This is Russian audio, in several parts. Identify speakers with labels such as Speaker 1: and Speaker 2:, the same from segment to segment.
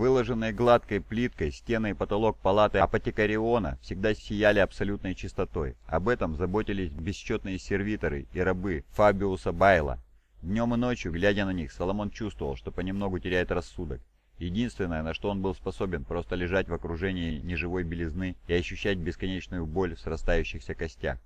Speaker 1: Выложенные гладкой плиткой стены и потолок палаты апотекариона всегда сияли абсолютной чистотой. Об этом заботились бесчетные сервиторы и рабы Фабиуса Байла. Днем и ночью, глядя на них, Соломон чувствовал, что понемногу теряет рассудок. Единственное, на что он был способен, просто лежать в окружении неживой белизны и ощущать бесконечную боль в срастающихся костях.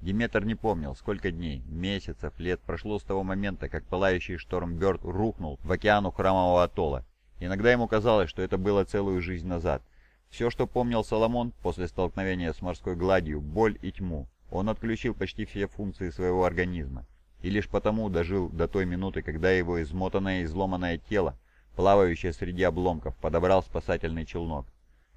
Speaker 1: Диметр не помнил, сколько дней, месяцев, лет прошло с того момента, как пылающий шторм Бёрд рухнул в океану храмового атолла. Иногда ему казалось, что это было целую жизнь назад. Все, что помнил Соломон после столкновения с морской гладью, боль и тьму. Он отключил почти все функции своего организма. И лишь потому дожил до той минуты, когда его измотанное и изломанное тело плавающее среди обломков, подобрал спасательный челнок.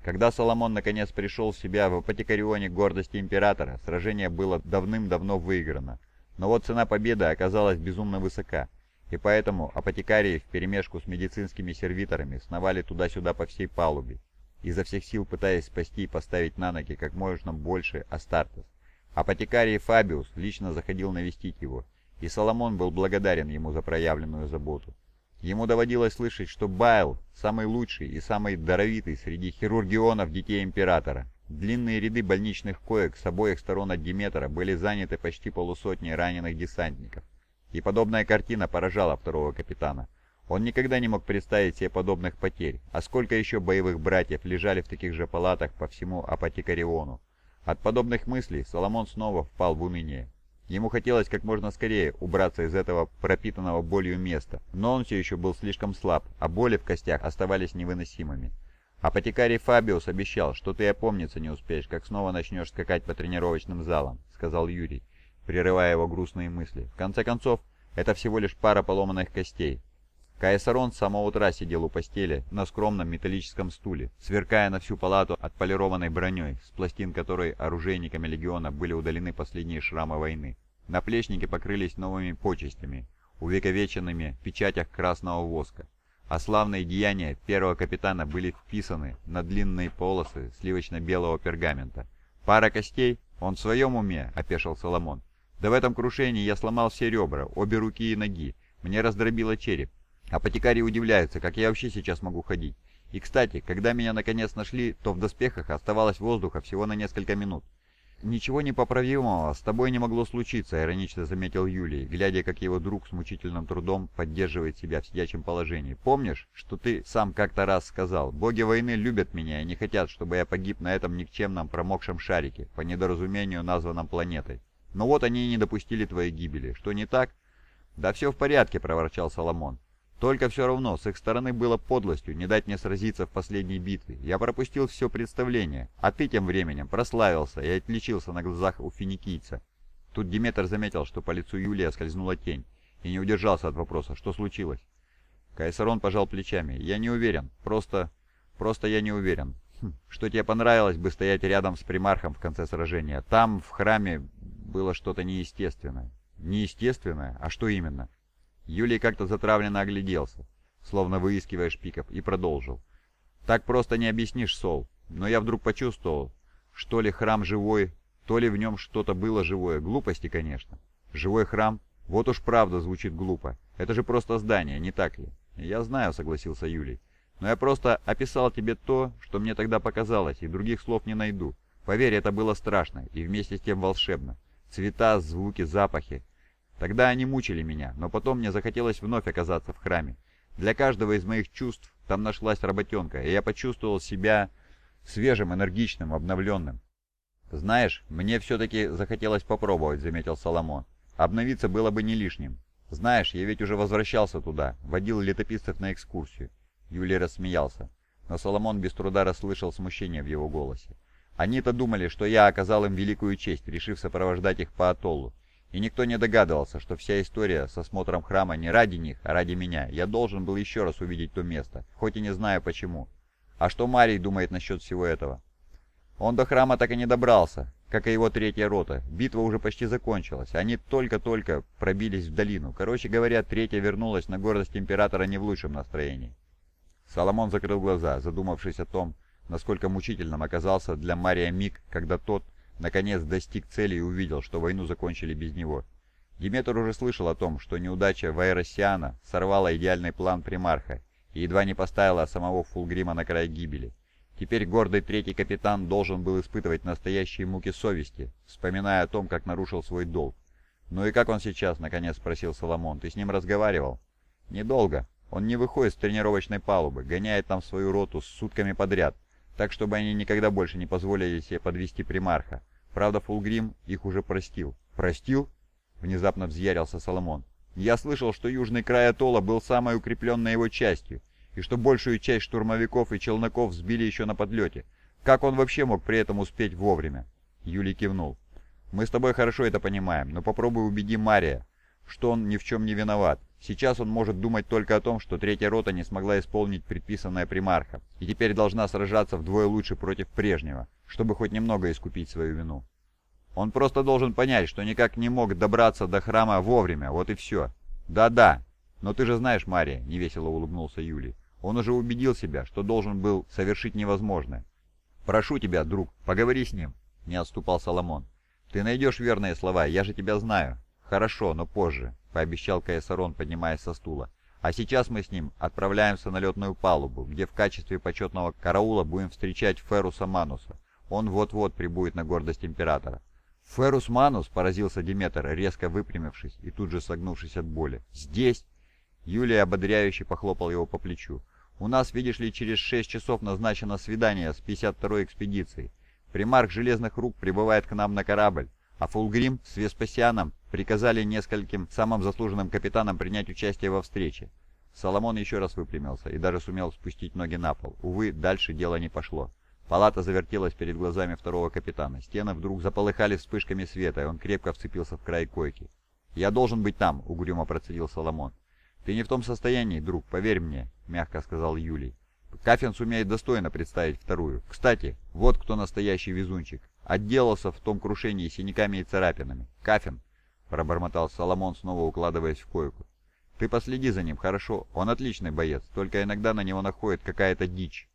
Speaker 1: Когда Соломон наконец пришел в себя в апотекарионе гордости императора, сражение было давным-давно выиграно. Но вот цена победы оказалась безумно высока, и поэтому апотекарии вперемешку с медицинскими сервиторами сновали туда-сюда по всей палубе, изо всех сил пытаясь спасти и поставить на ноги как можно больше Астартес. Апотекарий Фабиус лично заходил навестить его, и Соломон был благодарен ему за проявленную заботу. Ему доводилось слышать, что Байл – самый лучший и самый даровитый среди хирургионов детей Императора. Длинные ряды больничных коек с обоих сторон от Диметра были заняты почти полусотней раненых десантников. И подобная картина поражала второго капитана. Он никогда не мог представить себе подобных потерь, а сколько еще боевых братьев лежали в таких же палатах по всему Апотекариону. От подобных мыслей Соломон снова впал в уныние. Ему хотелось как можно скорее убраться из этого пропитанного болью места, но он все еще был слишком слаб, а боли в костях оставались невыносимыми. «Апотекарий Фабиус обещал, что ты опомниться не успеешь, как снова начнешь скакать по тренировочным залам», — сказал Юрий, прерывая его грустные мысли. «В конце концов, это всего лишь пара поломанных костей. Каесарон с самого утра сидел у постели на скромном металлическом стуле, сверкая на всю палату отполированной броней, с пластин которой оружейниками легиона были удалены последние шрамы войны. Наплечники покрылись новыми почестями, увековеченными в печатях красного воска, а славные деяния первого капитана были вписаны на длинные полосы сливочно-белого пергамента. «Пара костей? Он в своем уме?» — опешил Соломон. «Да в этом крушении я сломал все ребра, обе руки и ноги. Мне раздробило череп. Апотекарии удивляются, как я вообще сейчас могу ходить. И, кстати, когда меня наконец нашли, то в доспехах оставалось воздуха всего на несколько минут. «Ничего непоправимого с тобой не могло случиться», — иронично заметил Юлий, глядя, как его друг с мучительным трудом поддерживает себя в сидячем положении. «Помнишь, что ты сам как-то раз сказал, боги войны любят меня и не хотят, чтобы я погиб на этом никчемном промокшем шарике, по недоразумению названном планетой? Но вот они и не допустили твоей гибели. Что не так?» «Да все в порядке», — проворчал Соломон. Только все равно, с их стороны было подлостью не дать мне сразиться в последней битве. Я пропустил все представление, а ты тем временем прославился и отличился на глазах у финикийца. Тут Диметр заметил, что по лицу Юлия скользнула тень, и не удержался от вопроса, что случилось. Кайсарон пожал плечами. «Я не уверен. Просто... просто я не уверен. Хм, что тебе понравилось бы стоять рядом с примархом в конце сражения. Там, в храме, было что-то неестественное». «Неестественное? А что именно?» Юлий как-то затравленно огляделся, словно выискивая шпиков, и продолжил. «Так просто не объяснишь, Сол, но я вдруг почувствовал, что ли храм живой, то ли в нем что-то было живое. Глупости, конечно. Живой храм? Вот уж правда звучит глупо. Это же просто здание, не так ли?» «Я знаю», — согласился Юлий. «Но я просто описал тебе то, что мне тогда показалось, и других слов не найду. Поверь, это было страшно и вместе с тем волшебно. Цвета, звуки, запахи. Тогда они мучили меня, но потом мне захотелось вновь оказаться в храме. Для каждого из моих чувств там нашлась работенка, и я почувствовал себя свежим, энергичным, обновленным. «Знаешь, мне все-таки захотелось попробовать», — заметил Соломон. «Обновиться было бы не лишним. Знаешь, я ведь уже возвращался туда, водил летописцев на экскурсию». Юлий рассмеялся, но Соломон без труда расслышал смущение в его голосе. Они-то думали, что я оказал им великую честь, решив сопровождать их по атоллу. И никто не догадывался, что вся история с осмотром храма не ради них, а ради меня. Я должен был еще раз увидеть то место, хоть и не знаю почему. А что Марий думает насчет всего этого? Он до храма так и не добрался, как и его третья рота. Битва уже почти закончилась. Они только-только пробились в долину. Короче говоря, третья вернулась на гордость императора не в лучшем настроении. Соломон закрыл глаза, задумавшись о том, насколько мучительным оказался для Мария миг, когда тот наконец достиг цели и увидел, что войну закончили без него. Диметр уже слышал о том, что неудача Вайросиана сорвала идеальный план примарха, и едва не поставила самого Фулгрима на край гибели. Теперь гордый третий капитан должен был испытывать настоящие муки совести, вспоминая о том, как нарушил свой долг. «Ну и как он сейчас?» — наконец спросил Соломон. «Ты с ним разговаривал?» «Недолго. Он не выходит с тренировочной палубы, гоняет там свою роту с сутками подряд, так чтобы они никогда больше не позволили себе подвести примарха. Правда, Фулгрим их уже простил». «Простил?» — внезапно взъярился Соломон. «Я слышал, что южный край атолла был самой укрепленной его частью, и что большую часть штурмовиков и челноков сбили еще на подлете. Как он вообще мог при этом успеть вовремя?» Юлий кивнул. Мы с тобой хорошо это понимаем, но попробуй убеди Мария, что он ни в чем не виноват. Сейчас он может думать только о том, что третья рота не смогла исполнить предписанное примарха, и теперь должна сражаться вдвое лучше против прежнего, чтобы хоть немного искупить свою вину. Он просто должен понять, что никак не мог добраться до храма вовремя, вот и все. Да-да, но ты же знаешь, Мария, невесело улыбнулся Юлий. Он уже убедил себя, что должен был совершить невозможное. «Прошу тебя, друг, поговори с ним», — не отступал Соломон. «Ты найдешь верные слова, я же тебя знаю». «Хорошо, но позже», — пообещал Каесарон, поднимаясь со стула. «А сейчас мы с ним отправляемся на летную палубу, где в качестве почетного караула будем встречать Феруса Мануса. Он вот-вот прибудет на гордость Императора». «Ферус Манус!» — поразился Диметр, резко выпрямившись и тут же согнувшись от боли. «Здесь?» Юлия ободряюще похлопал его по плечу. «У нас, видишь ли, через шесть часов назначено свидание с 52-й экспедицией. Примарх Железных Рук прибывает к нам на корабль, а Фулгрим с Веспасианом приказали нескольким самым заслуженным капитанам принять участие во встрече. Соломон еще раз выпрямился и даже сумел спустить ноги на пол. Увы, дальше дело не пошло. Палата завертелась перед глазами второго капитана. Стены вдруг заполыхали вспышками света, и он крепко вцепился в край койки. «Я должен быть там», — угрюмо процедил Соломон. «Ты не в том состоянии, друг, поверь мне», — мягко сказал Юлий. Кафин сумеет достойно представить вторую. Кстати, вот кто настоящий везунчик. Отделался в том крушении синяками и царапинами. Кафин, пробормотал Соломон, снова укладываясь в койку. Ты последи за ним, хорошо? Он отличный боец, только иногда на него находит какая-то дичь.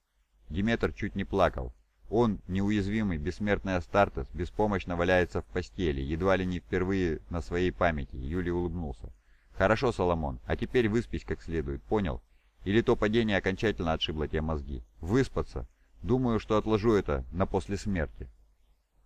Speaker 1: Диметр чуть не плакал. Он, неуязвимый, бессмертный Астартес, беспомощно валяется в постели, едва ли не впервые на своей памяти. Юлий улыбнулся. «Хорошо, Соломон, а теперь выспись как следует, понял? Или то падение окончательно отшибло тебе мозги? Выспаться? Думаю, что отложу это на после смерти.